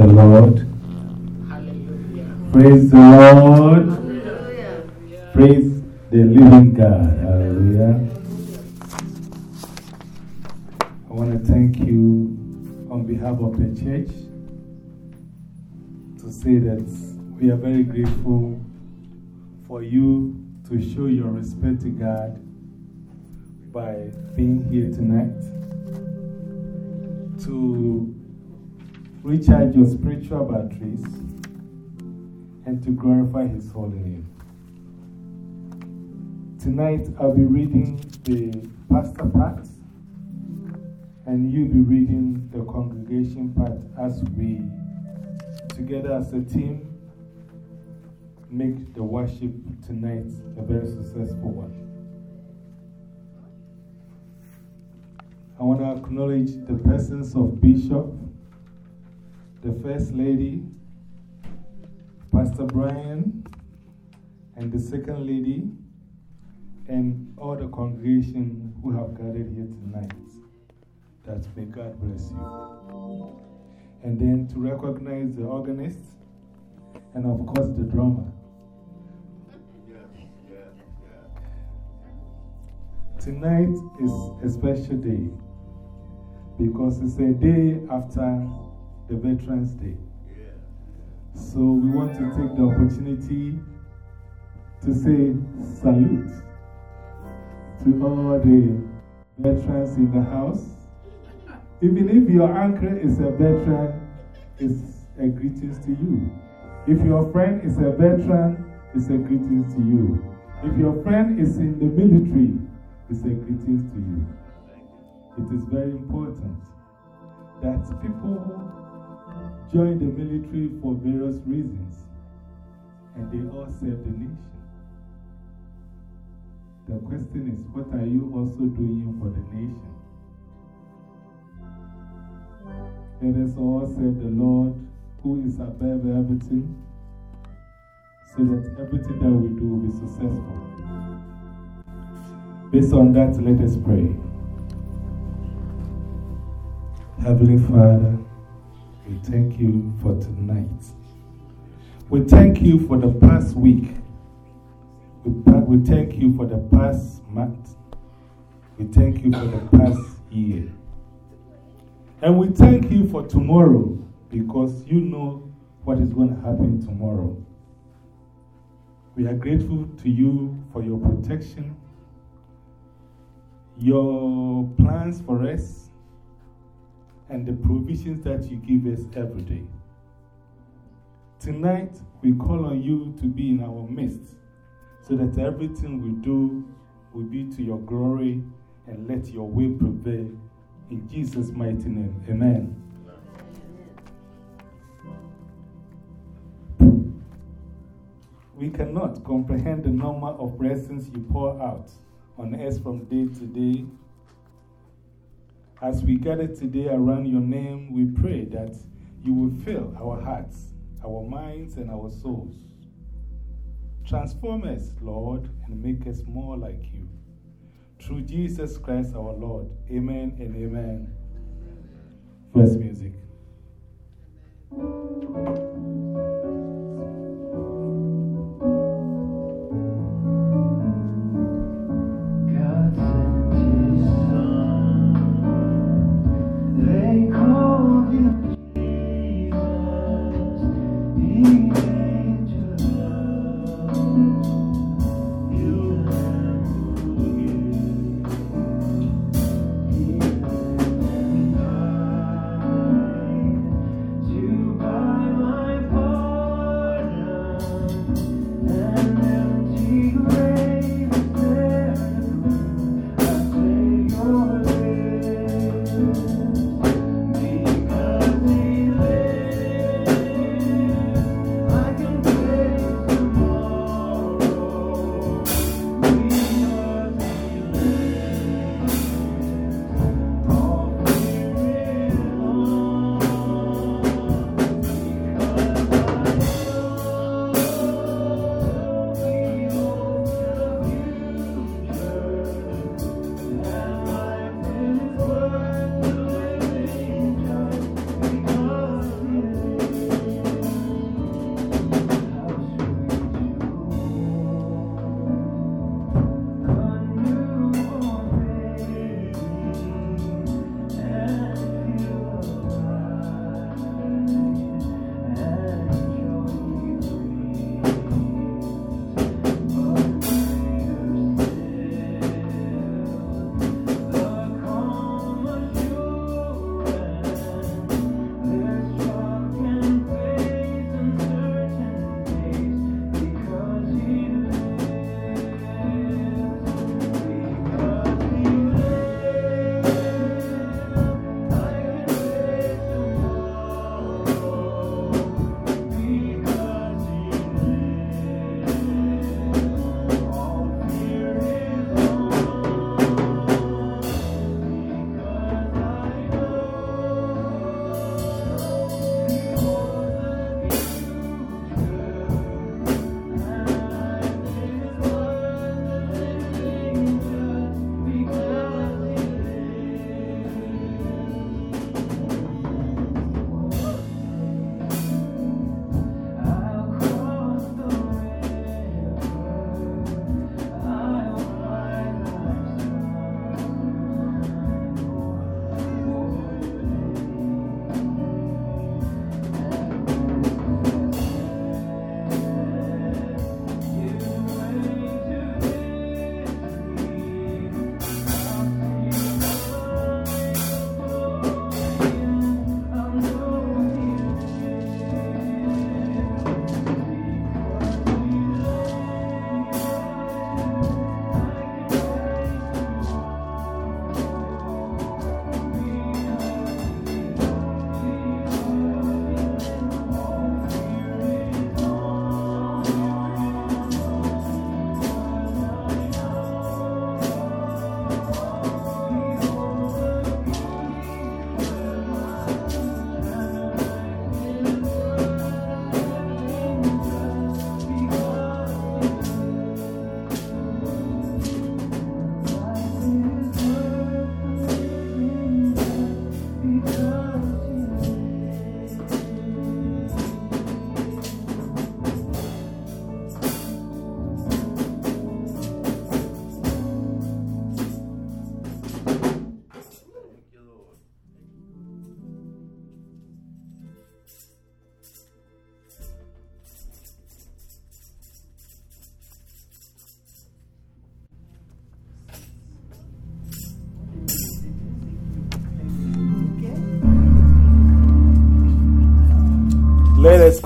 The Lord. Praise the Lord. Praise the living God. Hallelujah. I want to thank you on behalf of the church to say that we are very grateful for you to show your respect to God by being here tonight to recharge your spiritual batteries and to glorify His holy name. Tonight I'll be reading the pastor part and you'll be reading the congregation part as we, together as a team, make the worship tonight a very successful one. I want to acknowledge the presence of Bishop, the First Lady, Pastor Brian, and the Second Lady, and all the congregation who have gathered here tonight. That may God bless you. And then to recognize the organist, and of course the drummer. Tonight is a special day because it's a day after the Veterans Day. So we want to take the opportunity to say salute to all the veterans in the house. Even if your uncle is a veteran, it's a greetings to you. If your friend is a veteran, it's a greetings to you. If your friend is in the military, it's a greetings to you. It is very important that people join the military for various reasons and they all serve the nation. The question is, what are you also doing for the nation? Let us all serve the Lord who is above everything so that everything that we do will be successful. Based on that, let us pray. Heavenly Father, we thank you for tonight. We thank you for the past week. We, we thank you for the past month. We thank you for the past year. And we thank you for tomorrow because you know what is going to happen tomorrow. We are grateful to you for your protection, your plans for us, and the provisions that you give us every day. Tonight, we call on you to be in our midst so that everything we do will be to your glory and let your will prevail. In Jesus' mighty name, amen. We cannot comprehend the number of blessings you pour out on us from day to day. As we gather today around your name, we pray that you will fill our hearts, our minds, and our souls. Transform us, Lord, and make us more like you. Through Jesus Christ our Lord. Amen and amen. First music.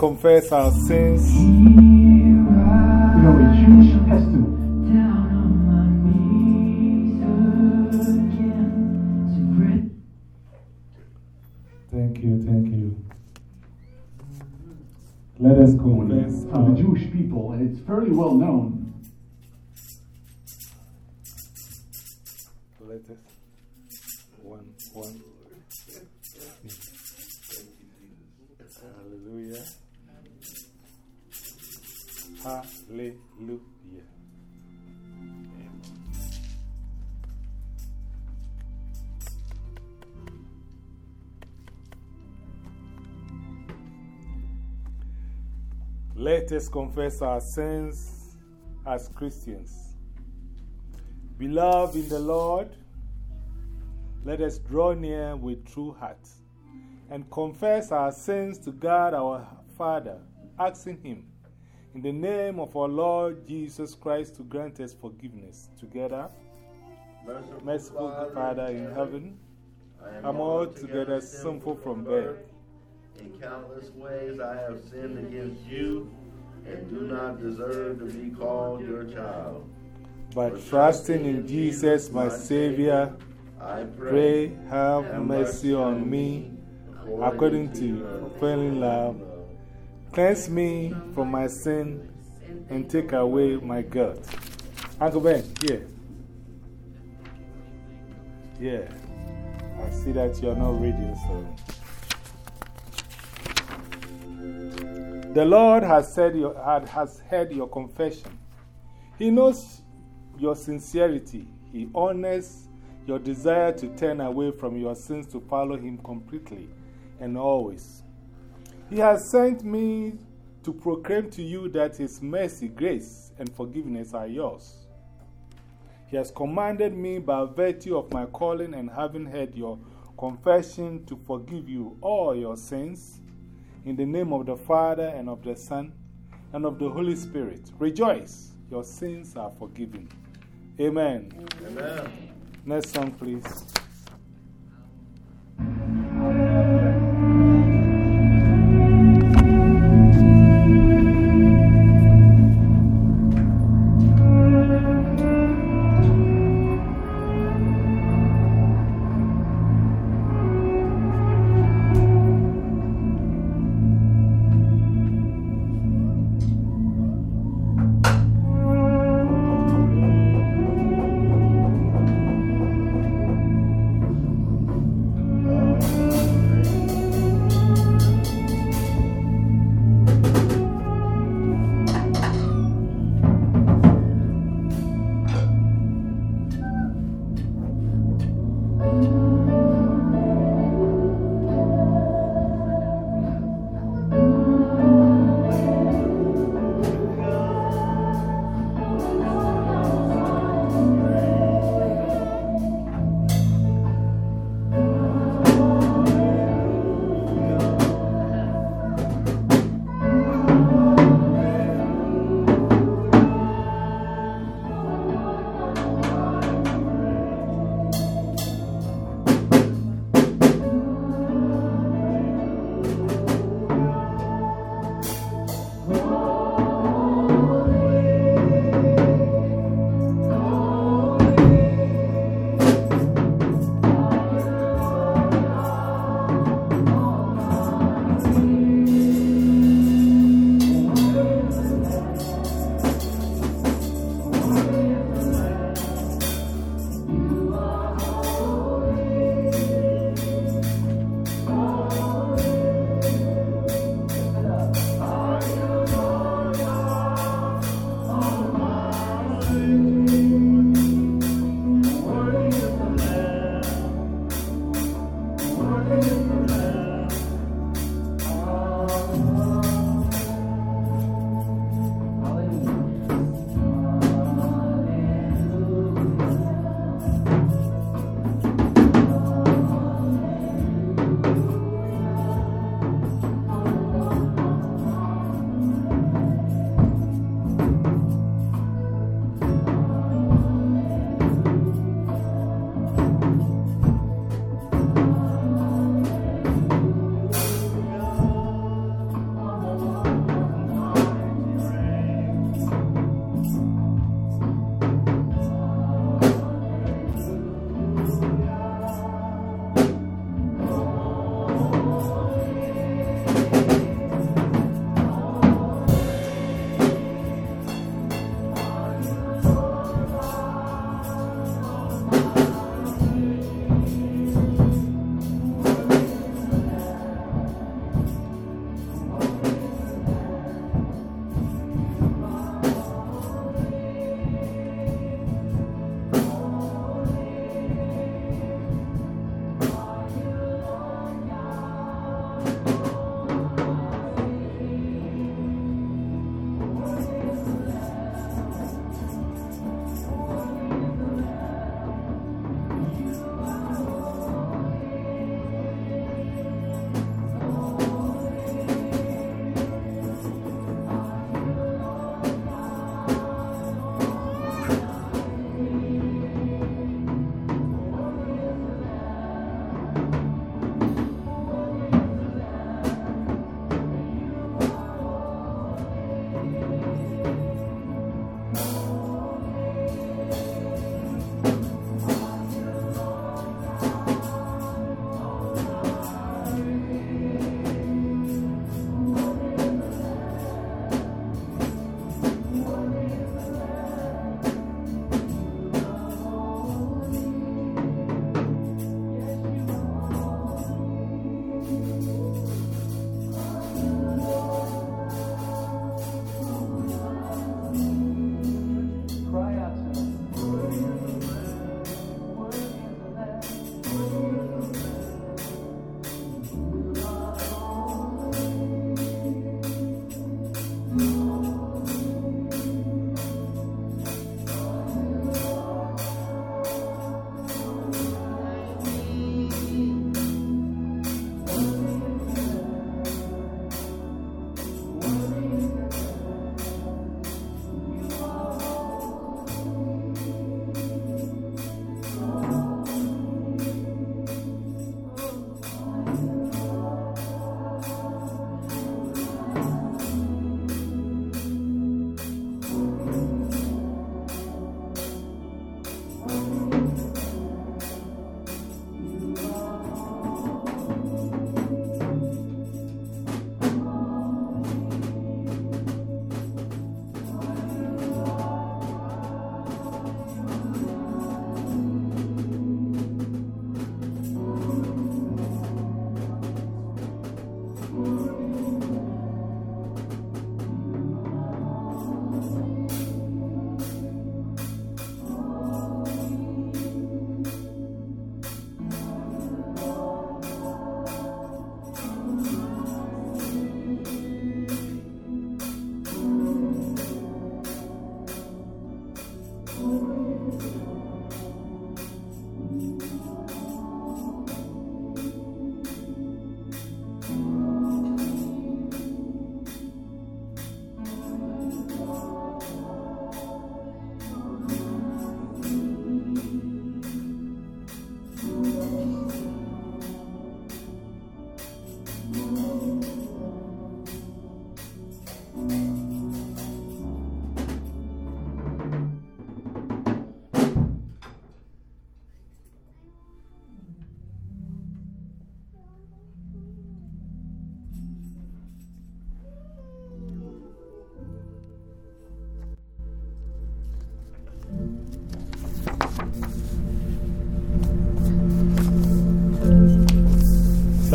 Confess our sins. You know, a Jewish has Thank you, thank you. Let us confess for the Jewish people, and it's fairly well known. Let us. One, one. Us confess our sins as Christians. Beloved in the Lord, let us draw near with true heart and confess our sins to God our Father, asking Him, in the name of our Lord Jesus Christ, to grant us forgiveness. Together, merciful, merciful Father in heaven, I am altogether sinful from birth. In countless ways I have sinned against you and do not deserve to be called your child. But trusting in Jesus, my Savior, I pray, have mercy on me according to your failing love. Cleanse me from my sin and take away my guilt. Uncle Ben, here. Yeah. I see that you're not reading, so. The Lord has, said your, has heard your confession. He knows your sincerity. He honors your desire to turn away from your sins to follow Him completely and always. He has sent me to proclaim to you that His mercy, grace, and forgiveness are yours. He has commanded me by virtue of my calling and having heard your confession to forgive you all your sins in the name of the Father, and of the Son, and of the Holy Spirit. Rejoice, your sins are forgiven. Amen. Amen. Next song, please.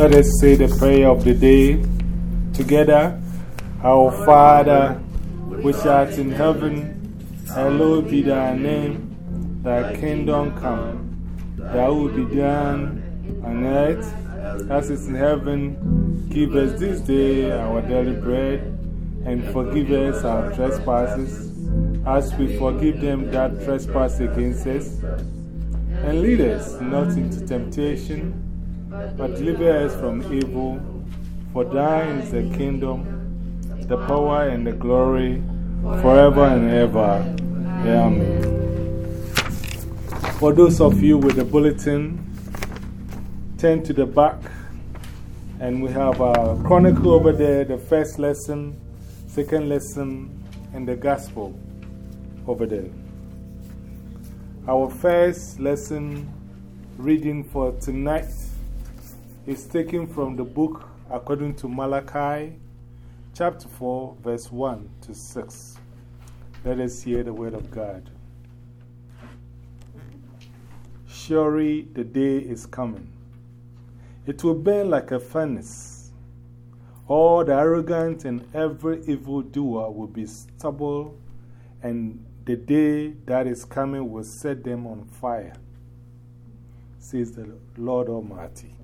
Let us say the prayer of the day together. Our Father, which art in heaven, hallowed be thy name. Thy kingdom come, thy will be done on earth as is in heaven. Give us this day our daily bread, and forgive us our trespasses, as we forgive them that trespass against us. And lead us not into temptation but deliver us from evil. For thine is the kingdom, the power, and the glory forever and ever. Amen. For those of you with the bulletin, turn to the back, and we have a chronicle over there the first lesson, second lesson, and the gospel over there. Our first lesson reading for tonight is taken from the book according to Malachi, chapter 4, verse 1 to 6. Let us hear the word of God. Surely the day is coming. It will burn like a furnace. All the arrogant and every evil doer will be stubble, and the day that is coming will set them on fire, says the Lord Almighty.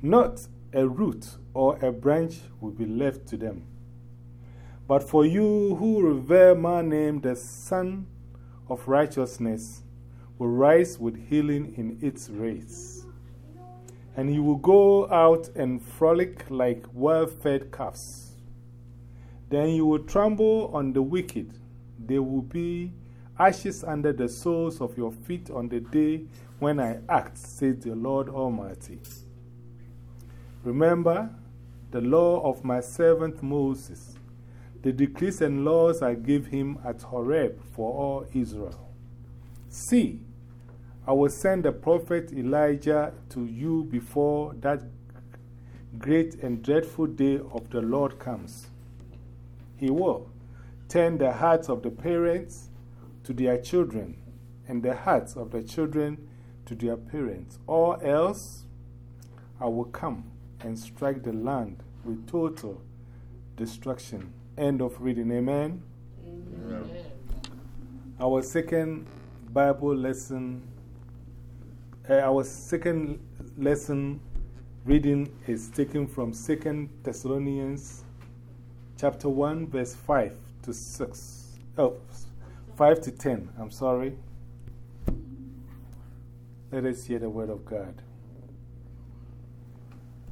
Not a root or a branch will be left to them. But for you who revere my name, the Sun of Righteousness will rise with healing in its rays. And you will go out and frolic like well fed calves. Then you will trample on the wicked. There will be ashes under the soles of your feet on the day when I act, says the Lord Almighty. Remember the law of my servant Moses, the decrees and laws I gave him at Horeb for all Israel. See, I will send the prophet Elijah to you before that great and dreadful day of the Lord comes. He will turn the hearts of the parents to their children, and the hearts of the children to their parents, or else I will come and strike the land with total destruction. End of reading. Amen. Amen. Our second Bible lesson, uh, our second lesson reading is taken from Second Thessalonians chapter 1, verse 5 to 6. Oh, 5 to 10. I'm sorry. Let us hear the word of God.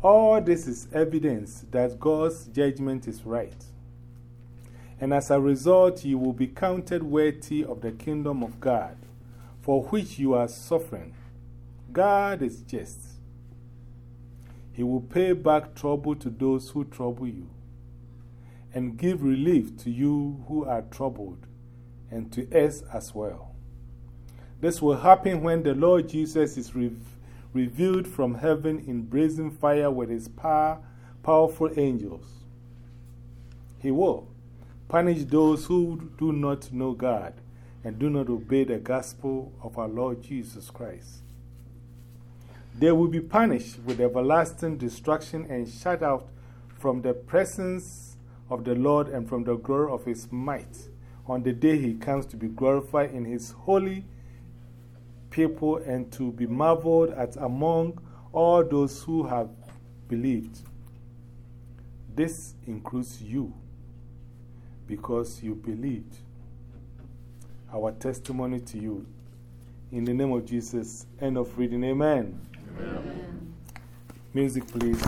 All this is evidence that God's judgment is right. And as a result, you will be counted worthy of the kingdom of God, for which you are suffering. God is just. He will pay back trouble to those who trouble you, and give relief to you who are troubled, and to us as well. This will happen when the Lord Jesus is revealed revealed from heaven in brazen fire with his power, powerful angels. He will punish those who do not know God and do not obey the gospel of our Lord Jesus Christ. They will be punished with everlasting destruction and shut out from the presence of the Lord and from the glory of his might on the day he comes to be glorified in his holy people and to be marveled at among all those who have believed. This includes you because you believed. Our testimony to you. In the name of Jesus, end of reading. Amen. Amen. Music, please.